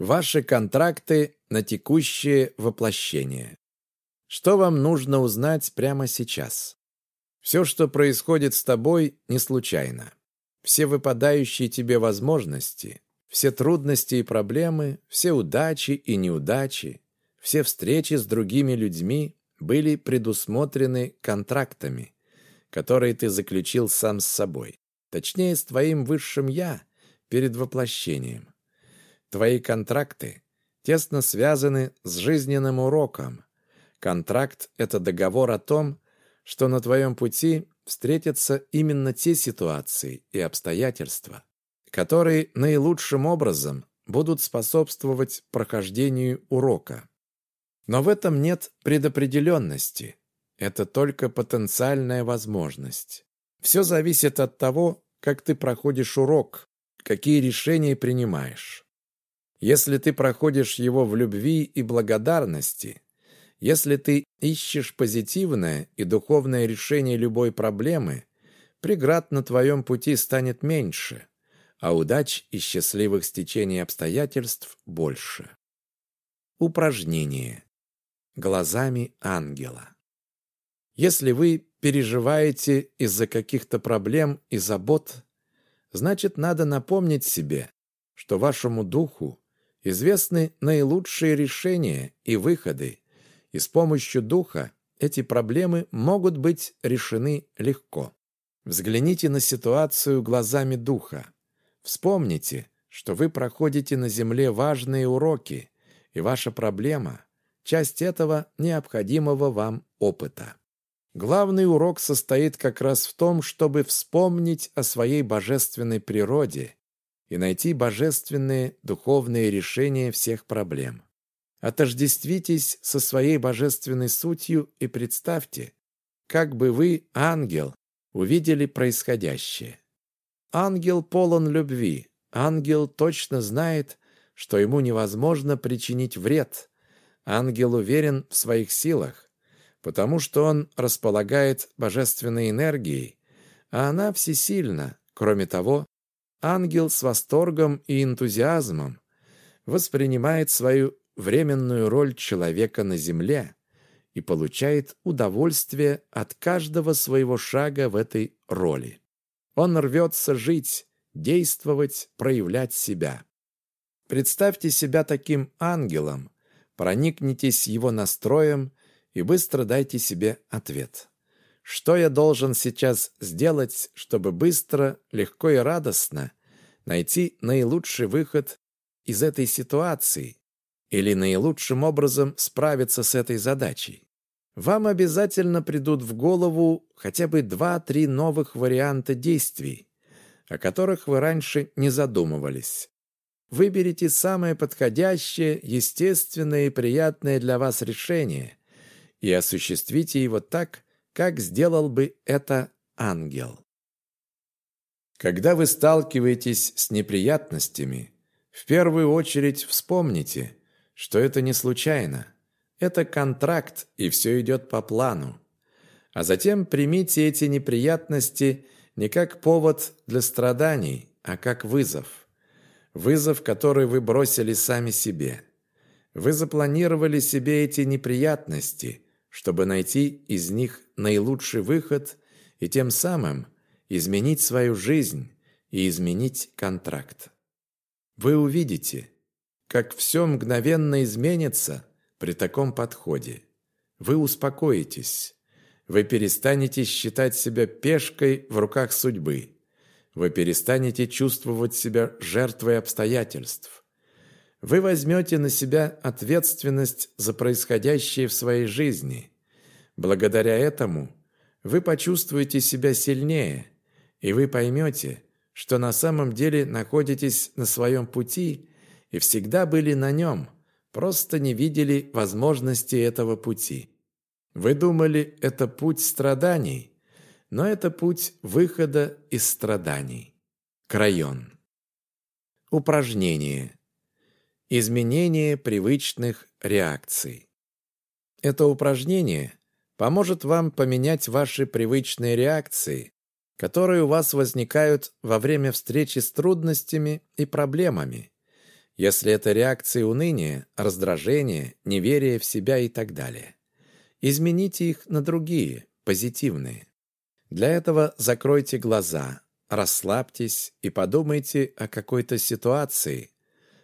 Ваши контракты на текущее воплощение. Что вам нужно узнать прямо сейчас? Все, что происходит с тобой, не случайно. Все выпадающие тебе возможности, все трудности и проблемы, все удачи и неудачи, все встречи с другими людьми были предусмотрены контрактами, которые ты заключил сам с собой, точнее, с твоим высшим «я» перед воплощением. Твои контракты тесно связаны с жизненным уроком. Контракт – это договор о том, что на твоем пути встретятся именно те ситуации и обстоятельства, которые наилучшим образом будут способствовать прохождению урока. Но в этом нет предопределенности. Это только потенциальная возможность. Все зависит от того, как ты проходишь урок, какие решения принимаешь. Если ты проходишь его в любви и благодарности, если ты ищешь позитивное и духовное решение любой проблемы, преград на твоем пути станет меньше, а удач и счастливых стечений обстоятельств больше. Упражнение. Глазами ангела. Если вы переживаете из-за каких-то проблем и забот, значит, надо напомнить себе, что вашему духу известны наилучшие решения и выходы, и с помощью духа эти проблемы могут быть решены легко. Взгляните на ситуацию глазами духа. Вспомните, что вы проходите на Земле важные уроки, и ваша проблема – часть этого необходимого вам опыта. Главный урок состоит как раз в том, чтобы вспомнить о своей божественной природе и найти божественные духовные решения всех проблем. Отождествитесь со своей божественной сутью и представьте, как бы вы, ангел, увидели происходящее. Ангел полон любви, ангел точно знает, что ему невозможно причинить вред. Ангел уверен в своих силах, потому что он располагает божественной энергией, а она всесильна. Кроме того, ангел с восторгом и энтузиазмом воспринимает свою временную роль человека на земле и получает удовольствие от каждого своего шага в этой роли. Он рвется жить, действовать, проявлять себя. Представьте себя таким ангелом, проникнитесь его настроем и быстро дайте себе ответ. Что я должен сейчас сделать, чтобы быстро, легко и радостно найти наилучший выход из этой ситуации, или наилучшим образом справиться с этой задачей. Вам обязательно придут в голову хотя бы два-три новых варианта действий, о которых вы раньше не задумывались. Выберите самое подходящее, естественное и приятное для вас решение и осуществите его так, как сделал бы это ангел. Когда вы сталкиваетесь с неприятностями, в первую очередь вспомните – что это не случайно. Это контракт, и все идет по плану. А затем примите эти неприятности не как повод для страданий, а как вызов. Вызов, который вы бросили сами себе. Вы запланировали себе эти неприятности, чтобы найти из них наилучший выход и тем самым изменить свою жизнь и изменить контракт. Вы увидите, как все мгновенно изменится при таком подходе. Вы успокоитесь. Вы перестанете считать себя пешкой в руках судьбы. Вы перестанете чувствовать себя жертвой обстоятельств. Вы возьмете на себя ответственность за происходящее в своей жизни. Благодаря этому вы почувствуете себя сильнее, и вы поймете, что на самом деле находитесь на своем пути – и всегда были на нем, просто не видели возможности этого пути. Вы думали, это путь страданий, но это путь выхода из страданий. Крайон. Упражнение. Изменение привычных реакций. Это упражнение поможет вам поменять ваши привычные реакции, которые у вас возникают во время встречи с трудностями и проблемами, Если это реакции уныния, раздражения, неверия в себя и так далее. Измените их на другие, позитивные. Для этого закройте глаза, расслабьтесь и подумайте о какой-то ситуации,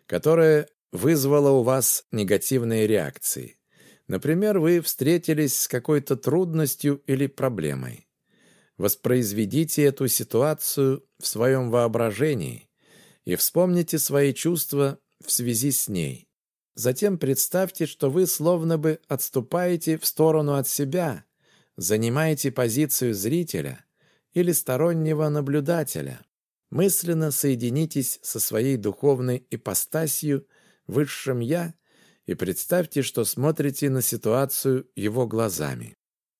которая вызвала у вас негативные реакции. Например, вы встретились с какой-то трудностью или проблемой. Воспроизведите эту ситуацию в своем воображении и вспомните свои чувства в связи с ней. Затем представьте, что вы словно бы отступаете в сторону от себя, занимаете позицию зрителя или стороннего наблюдателя. Мысленно соединитесь со своей духовной ипостасью, высшим «Я», и представьте, что смотрите на ситуацию его глазами.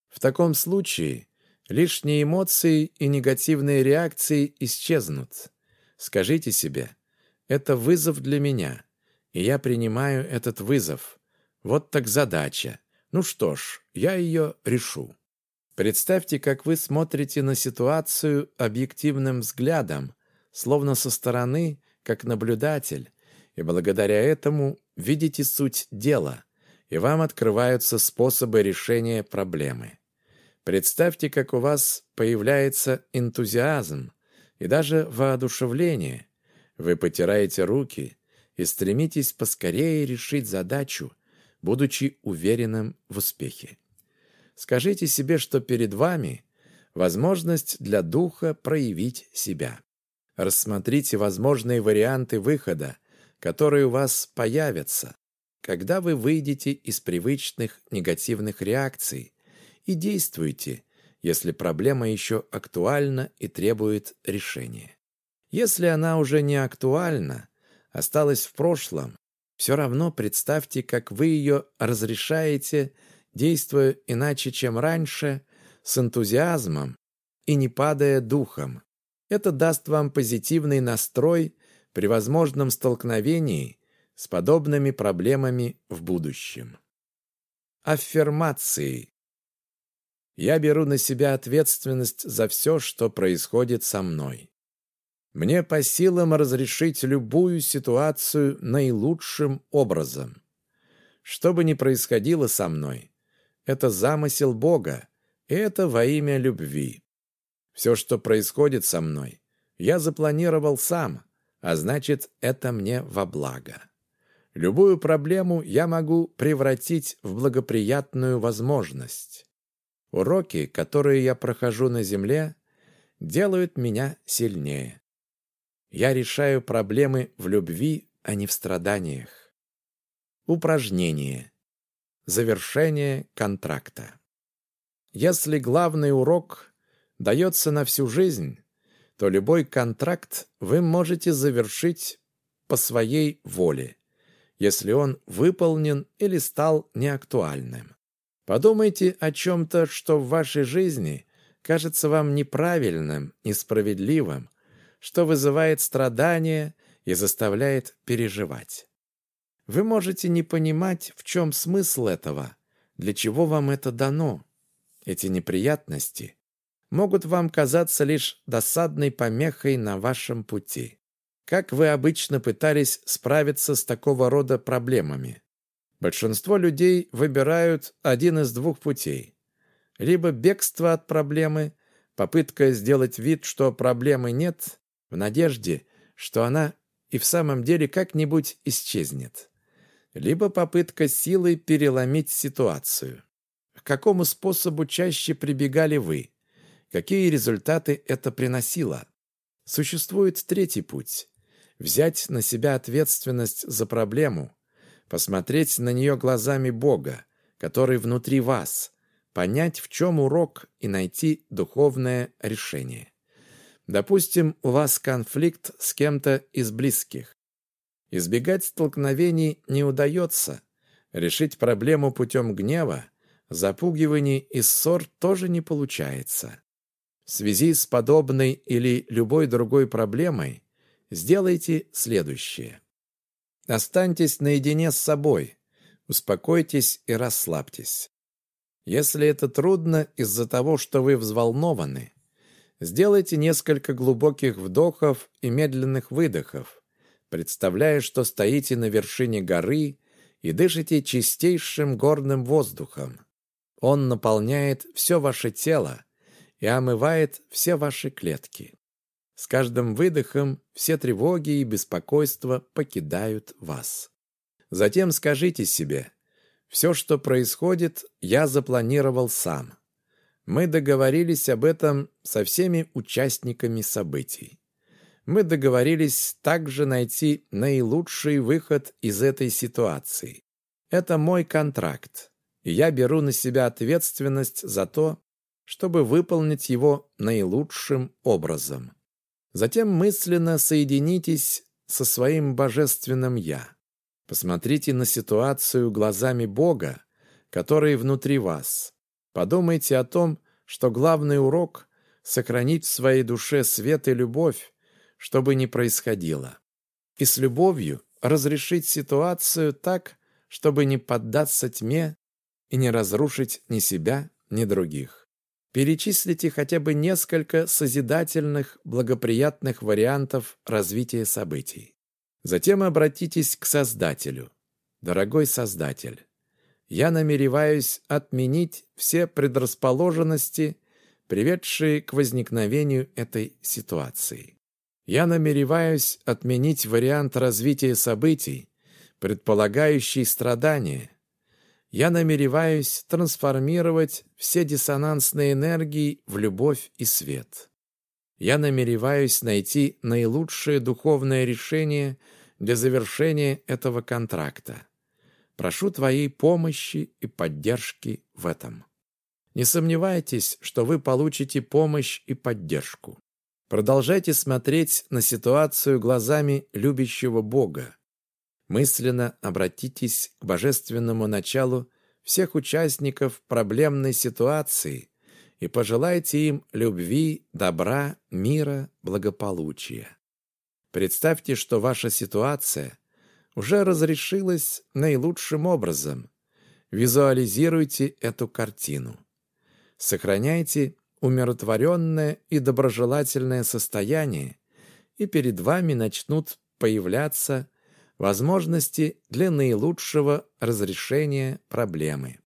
В таком случае лишние эмоции и негативные реакции исчезнут. Скажите себе, это вызов для меня, и я принимаю этот вызов. Вот так задача. Ну что ж, я ее решу. Представьте, как вы смотрите на ситуацию объективным взглядом, словно со стороны, как наблюдатель, и благодаря этому видите суть дела, и вам открываются способы решения проблемы. Представьте, как у вас появляется энтузиазм и даже воодушевление. Вы потираете руки и стремитесь поскорее решить задачу, будучи уверенным в успехе. Скажите себе, что перед вами возможность для духа проявить себя. Рассмотрите возможные варианты выхода, которые у вас появятся, когда вы выйдете из привычных негативных реакций и действуйте, если проблема еще актуальна и требует решения. Если она уже не актуальна, осталась в прошлом, все равно представьте, как вы ее разрешаете, действуя иначе, чем раньше, с энтузиазмом и не падая духом. Это даст вам позитивный настрой при возможном столкновении с подобными проблемами в будущем. Аффирмации. Я беру на себя ответственность за все, что происходит со мной. Мне по силам разрешить любую ситуацию наилучшим образом. Что бы ни происходило со мной, это замысел Бога, и это во имя любви. Все, что происходит со мной, я запланировал сам, а значит, это мне во благо. Любую проблему я могу превратить в благоприятную возможность. Уроки, которые я прохожу на Земле, делают меня сильнее. Я решаю проблемы в любви, а не в страданиях. Упражнение. Завершение контракта. Если главный урок дается на всю жизнь, то любой контракт вы можете завершить по своей воле, если он выполнен или стал неактуальным. Подумайте о чем-то, что в вашей жизни кажется вам неправильным, несправедливым, что вызывает страдания и заставляет переживать. Вы можете не понимать, в чем смысл этого, для чего вам это дано. Эти неприятности могут вам казаться лишь досадной помехой на вашем пути. Как вы обычно пытались справиться с такого рода проблемами? Большинство людей выбирают один из двух путей. Либо бегство от проблемы, попытка сделать вид, что проблемы нет, в надежде, что она и в самом деле как-нибудь исчезнет. Либо попытка силой переломить ситуацию. К какому способу чаще прибегали вы? Какие результаты это приносило? Существует третий путь – взять на себя ответственность за проблему, посмотреть на нее глазами Бога, который внутри вас, понять, в чем урок и найти духовное решение. Допустим, у вас конфликт с кем-то из близких. Избегать столкновений не удается. Решить проблему путем гнева, запугиваний и ссор тоже не получается. В связи с подобной или любой другой проблемой сделайте следующее. Останьтесь наедине с собой, успокойтесь и расслабьтесь. Если это трудно из-за того, что вы взволнованы, сделайте несколько глубоких вдохов и медленных выдохов, представляя, что стоите на вершине горы и дышите чистейшим горным воздухом. Он наполняет все ваше тело и омывает все ваши клетки. С каждым выдохом все тревоги и беспокойства покидают вас. Затем скажите себе, все, что происходит, я запланировал сам. Мы договорились об этом со всеми участниками событий. Мы договорились также найти наилучший выход из этой ситуации. Это мой контракт, и я беру на себя ответственность за то, чтобы выполнить его наилучшим образом. Затем мысленно соединитесь со своим божественным «Я». Посмотрите на ситуацию глазами Бога, который внутри вас. Подумайте о том, что главный урок — сохранить в своей душе свет и любовь, что бы ни происходило. И с любовью разрешить ситуацию так, чтобы не поддаться тьме и не разрушить ни себя, ни других. Перечислите хотя бы несколько созидательных, благоприятных вариантов развития событий. Затем обратитесь к Создателю. Дорогой Создатель, я намереваюсь отменить все предрасположенности, приведшие к возникновению этой ситуации. Я намереваюсь отменить вариант развития событий, предполагающий страдания. Я намереваюсь трансформировать все диссонансные энергии в любовь и свет. Я намереваюсь найти наилучшее духовное решение для завершения этого контракта. Прошу твоей помощи и поддержки в этом. Не сомневайтесь, что вы получите помощь и поддержку. Продолжайте смотреть на ситуацию глазами любящего Бога. Мысленно обратитесь к божественному началу всех участников проблемной ситуации и пожелайте им любви, добра, мира, благополучия. Представьте, что ваша ситуация уже разрешилась наилучшим образом. Визуализируйте эту картину. Сохраняйте умиротворенное и доброжелательное состояние, и перед вами начнут появляться возможности для наилучшего разрешения проблемы.